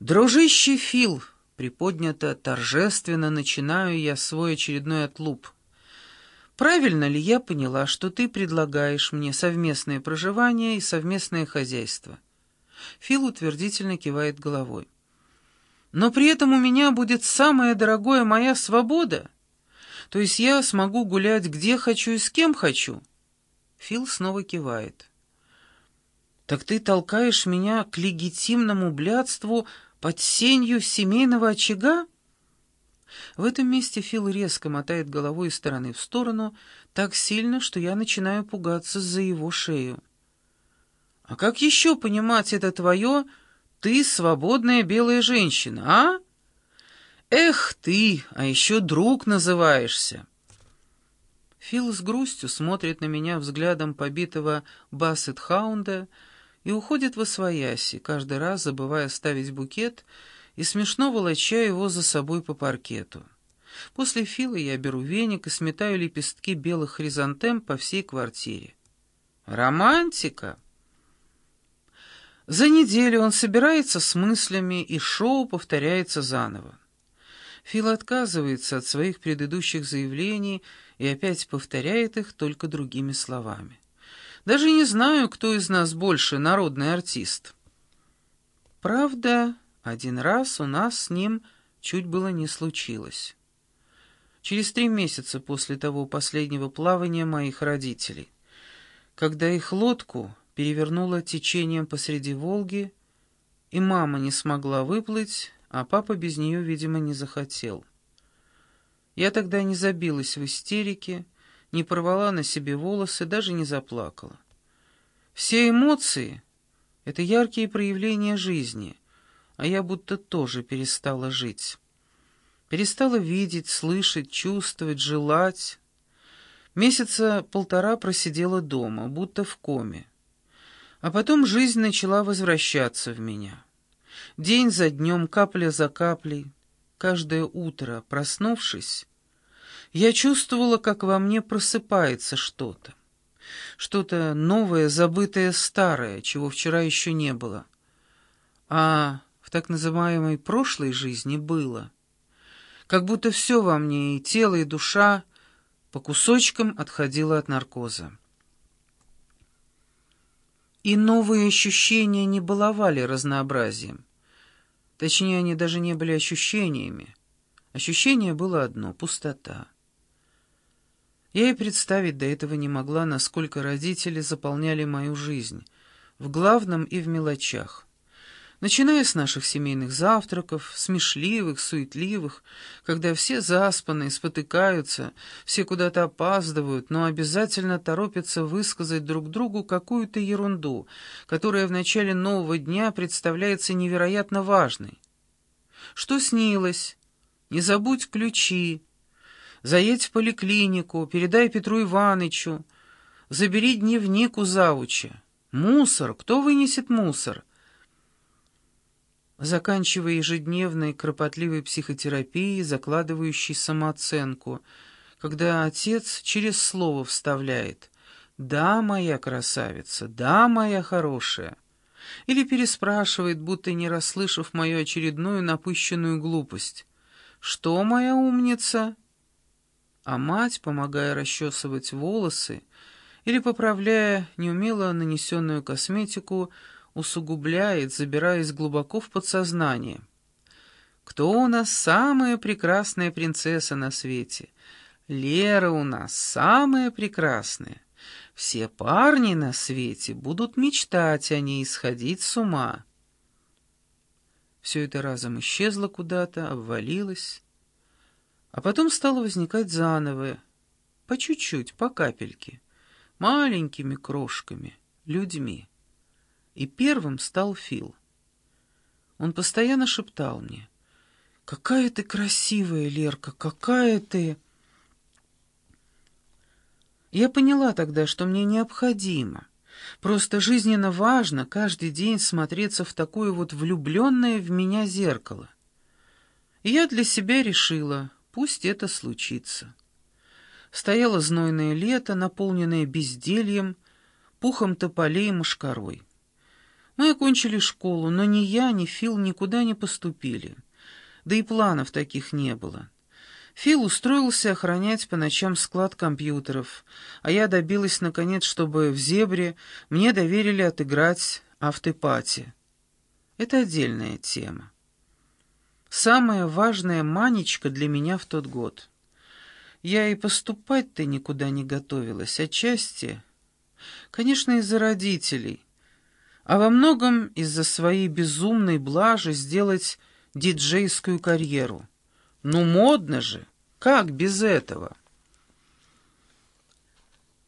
«Дружище Фил!» — приподнято торжественно начинаю я свой очередной отлуп. «Правильно ли я поняла, что ты предлагаешь мне совместное проживание и совместное хозяйство?» Фил утвердительно кивает головой. «Но при этом у меня будет самое дорогое моя свобода. То есть я смогу гулять где хочу и с кем хочу». Фил снова кивает. «Так ты толкаешь меня к легитимному блядству под сенью семейного очага?» В этом месте Фил резко мотает головой из стороны в сторону, так сильно, что я начинаю пугаться за его шею. «А как еще понимать это твое «ты свободная белая женщина», а? Эх ты, а еще друг называешься!» Фил с грустью смотрит на меня взглядом побитого бассет-хаунда и уходит во свояси, каждый раз забывая ставить букет и смешно волоча его за собой по паркету. После Фила я беру веник и сметаю лепестки белых хризантем по всей квартире. Романтика! За неделю он собирается с мыслями, и шоу повторяется заново. Фил отказывается от своих предыдущих заявлений и опять повторяет их только другими словами. Даже не знаю, кто из нас больше народный артист. Правда, один раз у нас с ним чуть было не случилось. Через три месяца после того последнего плавания моих родителей, когда их лодку перевернуло течением посреди Волги, и мама не смогла выплыть, а папа без нее, видимо, не захотел. Я тогда не забилась в истерике, не порвала на себе волосы, даже не заплакала. Все эмоции — это яркие проявления жизни, а я будто тоже перестала жить. Перестала видеть, слышать, чувствовать, желать. Месяца полтора просидела дома, будто в коме. А потом жизнь начала возвращаться в меня. День за днем, капля за каплей, каждое утро, проснувшись, я чувствовала, как во мне просыпается что-то. Что-то новое, забытое, старое, чего вчера еще не было. А в так называемой прошлой жизни было. Как будто все во мне, и тело, и душа, по кусочкам отходило от наркоза. И новые ощущения не баловали разнообразием. Точнее, они даже не были ощущениями. Ощущение было одно — пустота. Я и представить до этого не могла, насколько родители заполняли мою жизнь, в главном и в мелочах. Начиная с наших семейных завтраков, смешливых, суетливых, когда все заспаны, спотыкаются, все куда-то опаздывают, но обязательно торопятся высказать друг другу какую-то ерунду, которая в начале нового дня представляется невероятно важной. Что снилось? Не забудь ключи. Заедь в поликлинику, передай Петру Иванычу. Забери дневник у завуча. Мусор, кто вынесет мусор? заканчивая ежедневной кропотливой психотерапией, закладывающей самооценку, когда отец через слово вставляет «Да, моя красавица, да, моя хорошая», или переспрашивает, будто не расслышав мою очередную напыщенную глупость «Что, моя умница?» А мать, помогая расчесывать волосы или поправляя неумело нанесенную косметику, усугубляет, забираясь глубоко в подсознание. Кто у нас самая прекрасная принцесса на свете? Лера у нас самая прекрасная. Все парни на свете будут мечтать о ней, сходить с ума. Все это разом исчезло куда-то, обвалилось, а потом стало возникать заново, по чуть-чуть, по капельке, маленькими крошками, людьми и первым стал Фил. Он постоянно шептал мне, «Какая ты красивая, Лерка, какая ты...» Я поняла тогда, что мне необходимо, просто жизненно важно каждый день смотреться в такое вот влюбленное в меня зеркало. И я для себя решила, пусть это случится. Стояло знойное лето, наполненное бездельем, пухом тополей и мошкарой. Мы окончили школу, но ни я, ни Фил никуда не поступили. Да и планов таких не было. Фил устроился охранять по ночам склад компьютеров, а я добилась, наконец, чтобы в «Зебре» мне доверили отыграть автопати. Это отдельная тема. Самая важная манечка для меня в тот год. Я и поступать-то никуда не готовилась, отчасти, конечно, из-за родителей, а во многом из-за своей безумной блажи сделать диджейскую карьеру. Ну, модно же! Как без этого?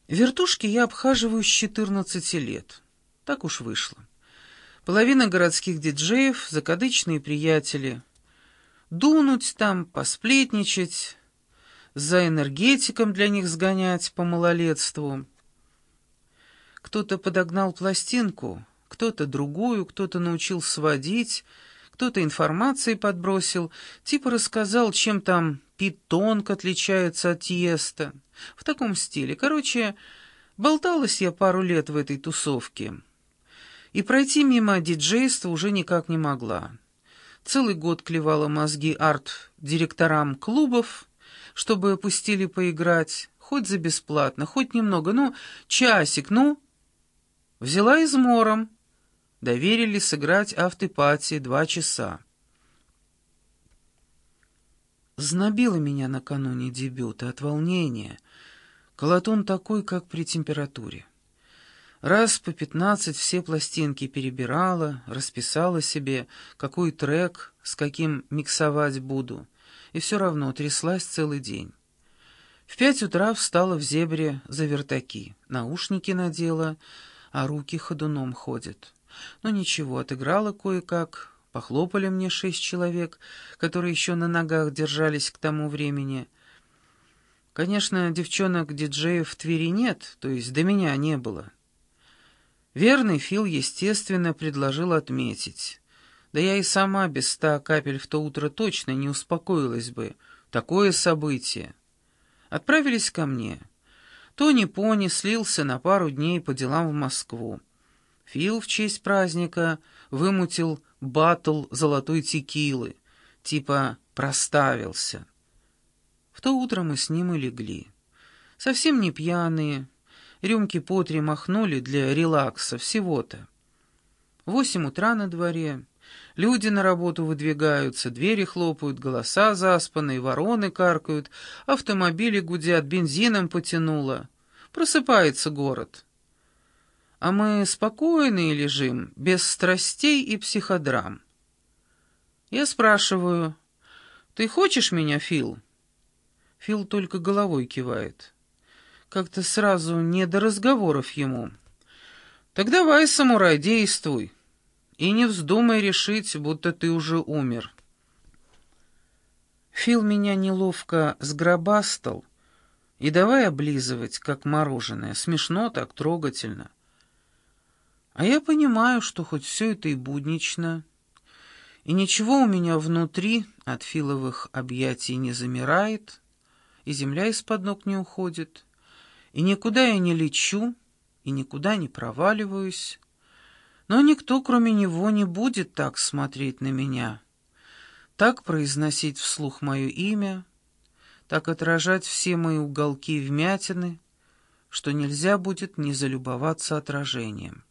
Вертушки я обхаживаю с 14 лет. Так уж вышло. Половина городских диджеев — закадычные приятели. Дунуть там, посплетничать, за энергетиком для них сгонять по малолетству. Кто-то подогнал пластинку, кто-то другую, кто-то научил сводить — кто-то информацией подбросил, типа рассказал, чем там питонг отличается от тиеста. В таком стиле. Короче, болталась я пару лет в этой тусовке. И пройти мимо диджейства уже никак не могла. Целый год клевала мозги арт-директорам клубов, чтобы пустили поиграть, хоть за бесплатно, хоть немного, ну, часик, ну. Взяла измором доверили сыграть автопатии два часа. Знобило меня накануне дебюта от волнения. Колотун такой, как при температуре. Раз по пятнадцать все пластинки перебирала, расписала себе, какой трек, с каким миксовать буду, и все равно тряслась целый день. В пять утра встала в зебре за вертаки, наушники надела, а руки ходуном ходят. Но ничего, отыграла кое-как, похлопали мне шесть человек, которые еще на ногах держались к тому времени. Конечно, девчонок-диджеев в Твери нет, то есть до меня не было. Верный Фил, естественно, предложил отметить. Да я и сама без ста капель в то утро точно не успокоилась бы. Такое событие. Отправились ко мне. Тони Пони слился на пару дней по делам в Москву. Фил в честь праздника вымутил батл золотой текилы, типа проставился. В то утро мы с ним и легли. Совсем не пьяные, рюмки по три махнули для релакса всего-то. Восемь утра на дворе, люди на работу выдвигаются, двери хлопают, голоса заспанные, вороны каркают, автомобили гудят, бензином потянуло. Просыпается город а мы спокойные лежим, без страстей и психодрам. Я спрашиваю, «Ты хочешь меня, Фил?» Фил только головой кивает. Как-то сразу не до разговоров ему. «Так давай, самурай, действуй, и не вздумай решить, будто ты уже умер». Фил меня неловко сгробастал и давай облизывать, как мороженое. Смешно так, трогательно. А я понимаю, что хоть все это и буднично, и ничего у меня внутри от филовых объятий не замирает, и земля из-под ног не уходит, и никуда я не лечу, и никуда не проваливаюсь, но никто, кроме него, не будет так смотреть на меня, так произносить вслух мое имя, так отражать все мои уголки и вмятины, что нельзя будет не залюбоваться отражением.